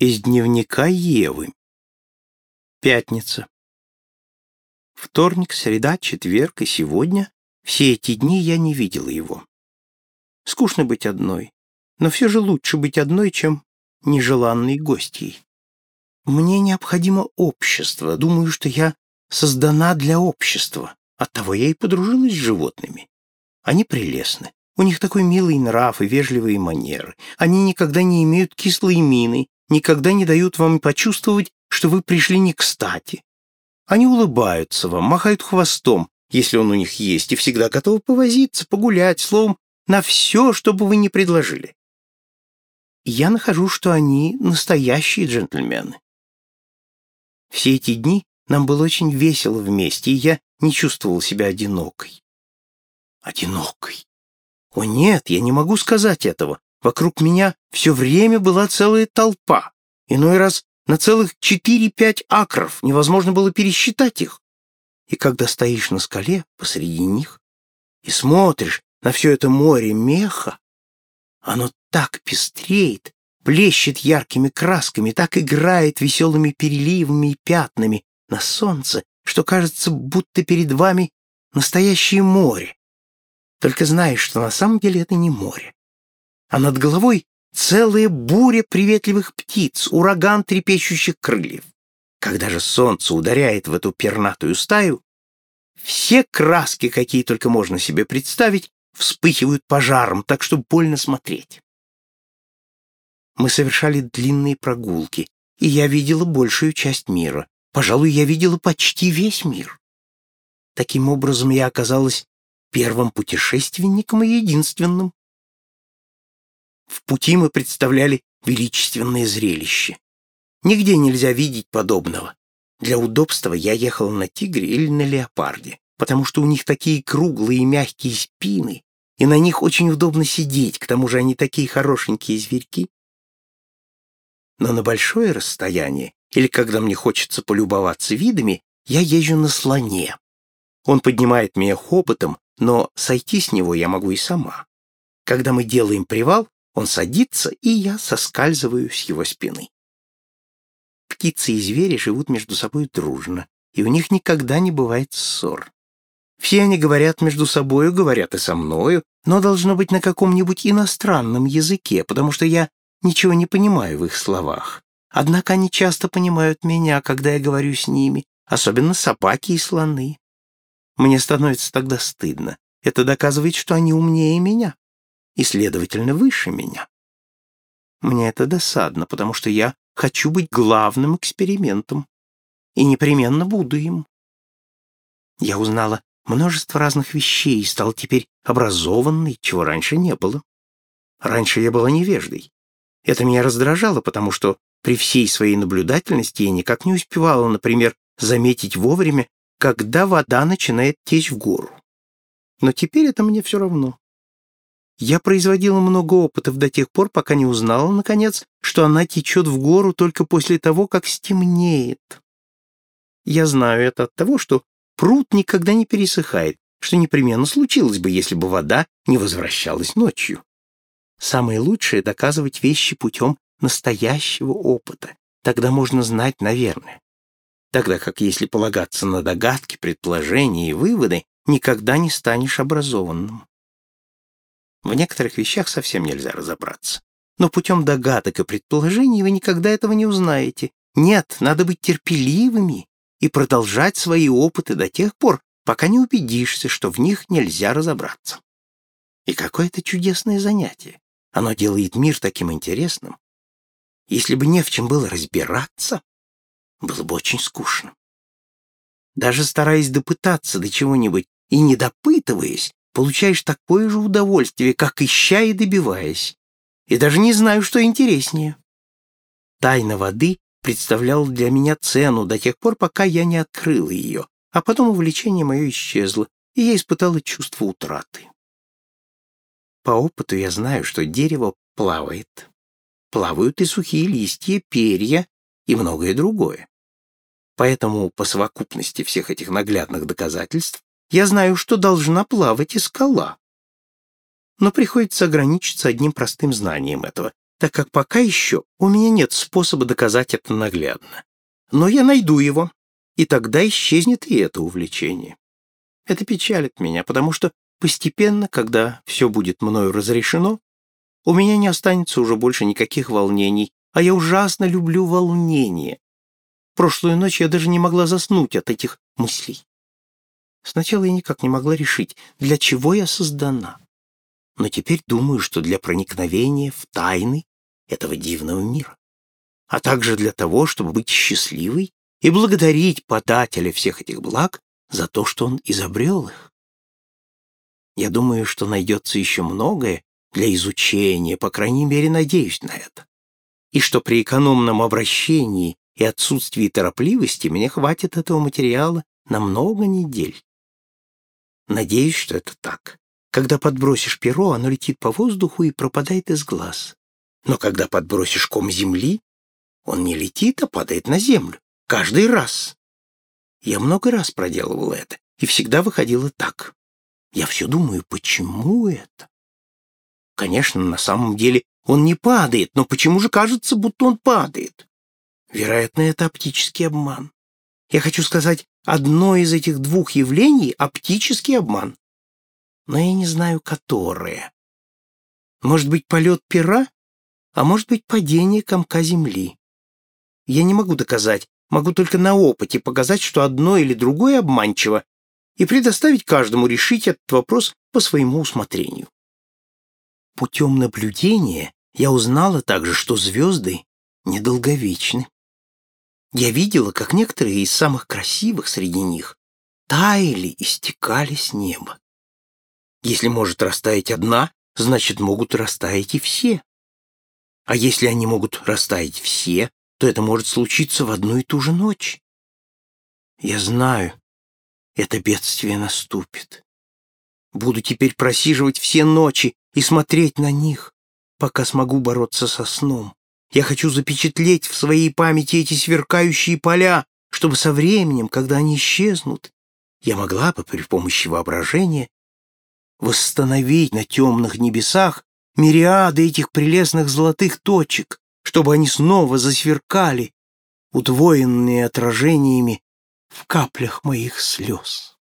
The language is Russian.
Из дневника Евы. Пятница. Вторник, среда, четверг и сегодня все эти дни я не видела его. Скучно быть одной, но все же лучше быть одной, чем нежеланной гостьей. Мне необходимо общество, думаю, что я создана для общества, оттого я и подружилась с животными. Они прелестны. У них такой милый нрав и вежливые манеры. Они никогда не имеют кислой мины, никогда не дают вам почувствовать, что вы пришли не кстати. Они улыбаются вам, махают хвостом, если он у них есть, и всегда готовы повозиться, погулять, словом, на все, что бы вы ни предложили. Я нахожу, что они настоящие джентльмены. Все эти дни нам было очень весело вместе, и я не чувствовал себя одинокой. Одинокой. О нет, я не могу сказать этого. Вокруг меня все время была целая толпа. Иной раз на целых четыре-пять акров невозможно было пересчитать их. И когда стоишь на скале посреди них и смотришь на все это море меха, оно так пестреет, плещет яркими красками, так играет веселыми переливами и пятнами на солнце, что кажется, будто перед вами настоящее море. Только знаешь, что на самом деле это не море а над головой целая буря приветливых птиц, ураган трепещущих крыльев. Когда же солнце ударяет в эту пернатую стаю, все краски, какие только можно себе представить, вспыхивают пожаром, так что больно смотреть. Мы совершали длинные прогулки, и я видела большую часть мира. Пожалуй, я видела почти весь мир. Таким образом, я оказалась первым путешественником и единственным. В пути мы представляли величественное зрелище. Нигде нельзя видеть подобного. Для удобства я ехал на тигре или на леопарде, потому что у них такие круглые и мягкие спины, и на них очень удобно сидеть, к тому же они такие хорошенькие зверьки. Но на большое расстояние, или когда мне хочется полюбоваться видами, я езжу на слоне. Он поднимает меня хоботом, но сойти с него я могу и сама. Когда мы делаем привал, он садится, и я соскальзываю с его спины. Птицы и звери живут между собой дружно, и у них никогда не бывает ссор. Все они говорят между собою, говорят и со мною, но должно быть на каком-нибудь иностранном языке, потому что я ничего не понимаю в их словах. Однако они часто понимают меня, когда я говорю с ними, особенно собаки и слоны. Мне становится тогда стыдно. Это доказывает, что они умнее меня и, следовательно, выше меня. Мне это досадно, потому что я хочу быть главным экспериментом и непременно буду им. Я узнала множество разных вещей и стала теперь образованной, чего раньше не было. Раньше я была невеждой. Это меня раздражало, потому что при всей своей наблюдательности я никак не успевала, например, заметить вовремя, когда вода начинает течь в гору. Но теперь это мне все равно. Я производила много опытов до тех пор, пока не узнала, наконец, что она течет в гору только после того, как стемнеет. Я знаю это от того, что пруд никогда не пересыхает, что непременно случилось бы, если бы вода не возвращалась ночью. Самое лучшее — доказывать вещи путем настоящего опыта. Тогда можно знать, наверное. Тогда как если полагаться на догадки, предположения и выводы, никогда не станешь образованным. В некоторых вещах совсем нельзя разобраться. Но путем догадок и предположений вы никогда этого не узнаете. Нет, надо быть терпеливыми и продолжать свои опыты до тех пор, пока не убедишься, что в них нельзя разобраться. И какое это чудесное занятие. Оно делает мир таким интересным. Если бы не в чем было разбираться, было бы очень скучно. Даже стараясь допытаться до чего-нибудь и не допытываясь, получаешь такое же удовольствие, как ища и добиваясь. И даже не знаю, что интереснее. Тайна воды представляла для меня цену до тех пор, пока я не открыла ее, а потом увлечение мое исчезло, и я испытала чувство утраты. По опыту я знаю, что дерево плавает. Плавают и сухие листья, перья и многое другое. Поэтому по совокупности всех этих наглядных доказательств я знаю, что должна плавать и скала. Но приходится ограничиться одним простым знанием этого. так как пока еще у меня нет способа доказать это наглядно. Но я найду его, и тогда исчезнет и это увлечение. Это печалит меня, потому что постепенно, когда все будет мною разрешено, у меня не останется уже больше никаких волнений, а я ужасно люблю волнение. Прошлую ночь я даже не могла заснуть от этих мыслей. Сначала я никак не могла решить, для чего я создана. Но теперь думаю, что для проникновения в тайны этого дивного мира, а также для того, чтобы быть счастливой и благодарить подателя всех этих благ за то, что он изобрел их. Я думаю, что найдется еще многое для изучения, по крайней мере, надеюсь на это. И что при экономном обращении и отсутствии торопливости мне хватит этого материала на много недель. Надеюсь, что это так. Когда подбросишь перо, оно летит по воздуху и пропадает из глаз. Но когда подбросишь ком земли, он не летит, а падает на землю. Каждый раз. Я много раз проделывал это, и всегда выходило так. Я все думаю, почему это? Конечно, на самом деле он не падает, но почему же кажется, будто он падает? Вероятно, это оптический обман. Я хочу сказать, одно из этих двух явлений — оптический обман. Но я не знаю, которое. Может быть, полет пера, а может быть, падение комка земли. Я не могу доказать, могу только на опыте показать, что одно или другое обманчиво, и предоставить каждому решить этот вопрос по своему усмотрению. Путем наблюдения я узнала также, что звезды недолговечны. Я видела, как некоторые из самых красивых среди них таяли и стекали с неба. Если может растаять одна, значит, могут растаять и все. А если они могут растаять все, то это может случиться в одну и ту же ночь. Я знаю, это бедствие наступит. Буду теперь просиживать все ночи и смотреть на них, пока смогу бороться со сном. Я хочу запечатлеть в своей памяти эти сверкающие поля, чтобы со временем, когда они исчезнут, я могла бы при помощи воображения восстановить на темных небесах мириады этих прелестных золотых точек, чтобы они снова засверкали, удвоенные отражениями в каплях моих слез.